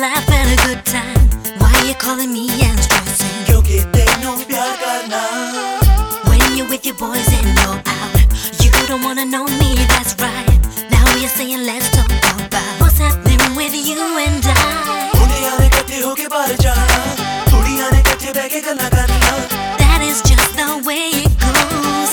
laugh and a good time. Why you calling me and stressing? When you're with your boys and you're out, you don't wanna know me. That's right. Now we're saying let's talk about what's happening with you and I. That is just the way it goes.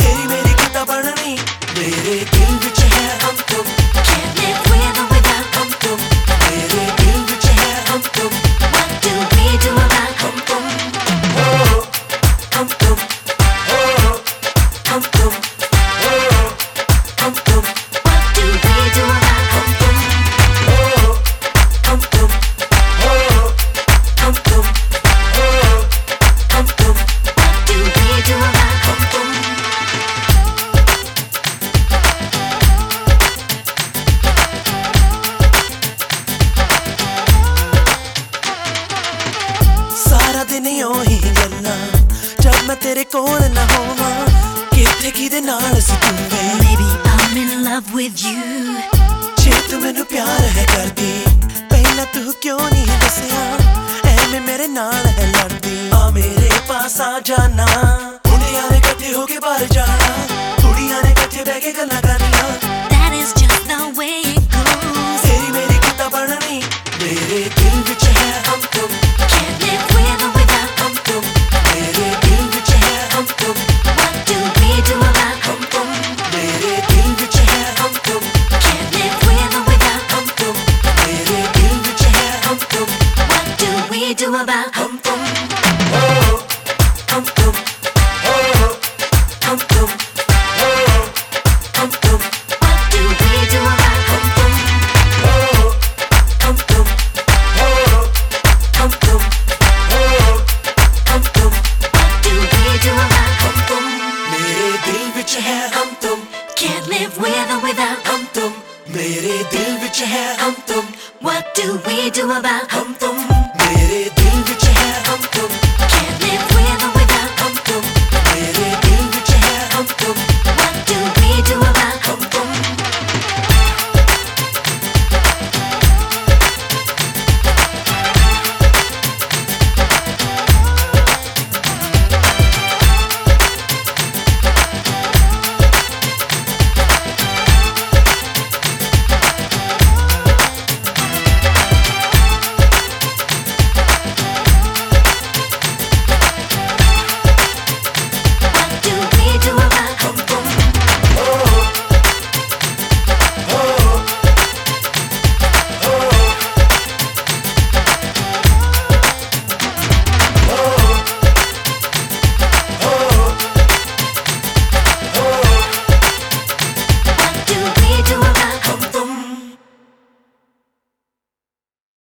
ਤੇਰੇ ਕੋਲ ਨਾ ਹੋਵਾਂ। ਕਿੱਥੇ ਕਿਹਦੇ ਨਾਲ ਸੀ ਤੂੰ ਵੇ? Maybe I'm in love with you. ਜੇ ਤੂੰ ਮੈਨੂੰ ਪਿਆਰ ਹੈ ਕਰਦੀ ਪਹਿਲਾਂ ਤੂੰ ਕਿਉਂ ਨਹੀਂ ਦੱਸਿਆ? ਐਵੇਂ ਮੇਰੇ ਨਾਲ ਹੈ ਲੜਦੀ। ਆ ਮੇਰੇ ਪਾਸ ਆ ਜਾਣਾ। we do about hum tum? Oh, hum tum. Oh, hum tum. Oh, hum tum. What do we do about hum tum? Oh, hum tum. Oh, hum tum. Oh, hum tum. What do we do about hum tum? मेरे दिल विच है हम तुम Can't live with or without हम तुम मेरे दिल विच है हम तुम What do we do about हम तुम it is.